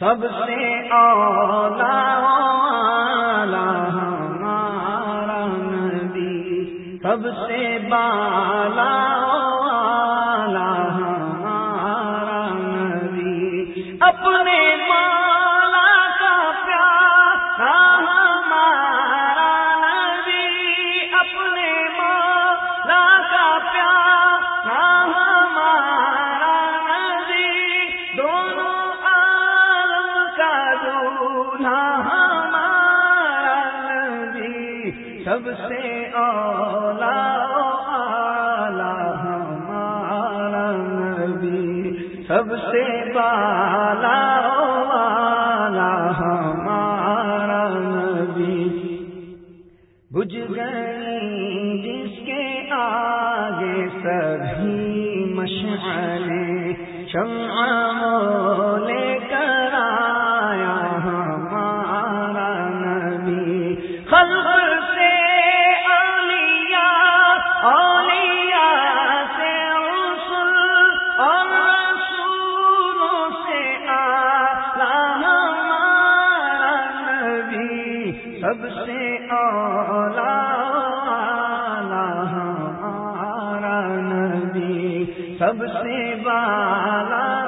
سب سے اولا والا ہمارا نبی سب سے بالا دولہا ہمارا نبی سب سے اولا اعلی ہمارا نبی سب سے بالا والا ہمارا نبی بجھ گئی جس کے آگے سبھی مشعلیں شمع اولا ہمارا نبی سب سے بالا۔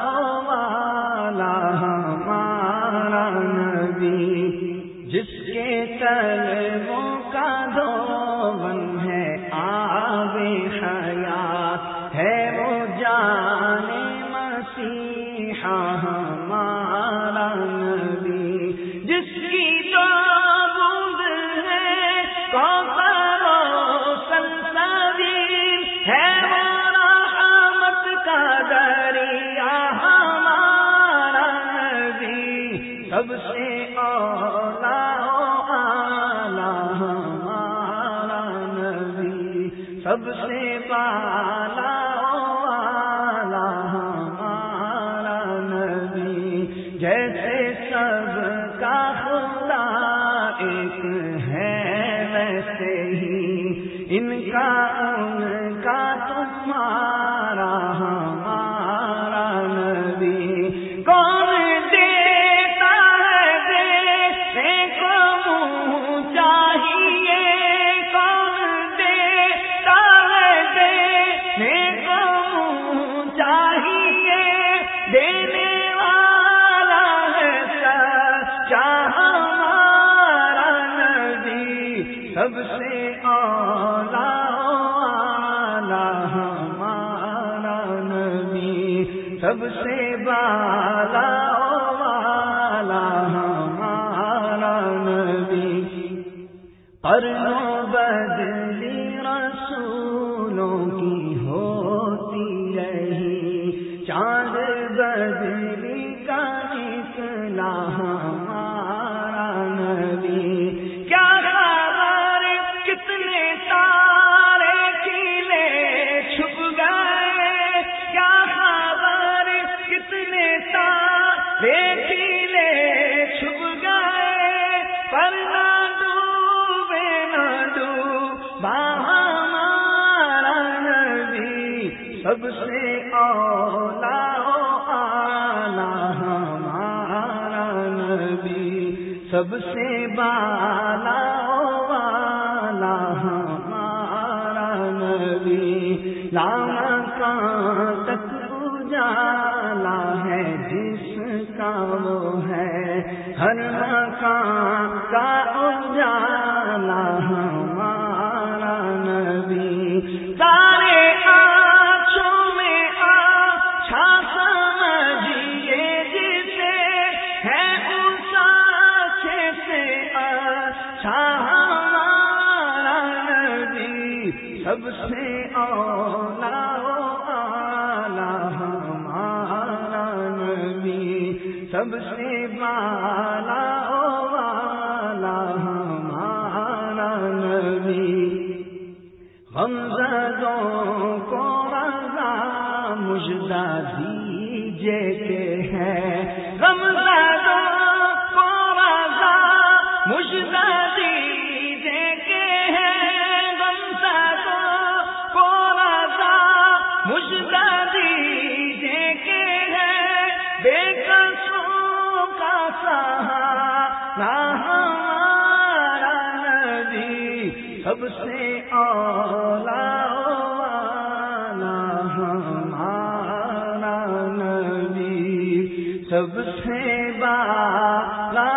سب سے اولا اعلی ہمارا نبی۔ سب سے بالا ان کا سب سے بالا والا ہمارا نبی قرنوں بدلی رسولوں کی ہوتی رہی چاند بدلی سب سے اولا اعلی ہمارا نبی، سب سے بالا والا ہمارا نبی۔ لام کان تک اجالا ہے، جس کا وہ ہے، ہر مکان کا اجالا اچھا ہمارا نبی، سب سے اولا اعلی ہمارا نبی، سب سے بالا والا ہمارا نبی۔ غمزدوں کو رضا مجدہ دیجے کے ہے ہمارا نبی سب سے اولا ہمارا نبی سب سے بالا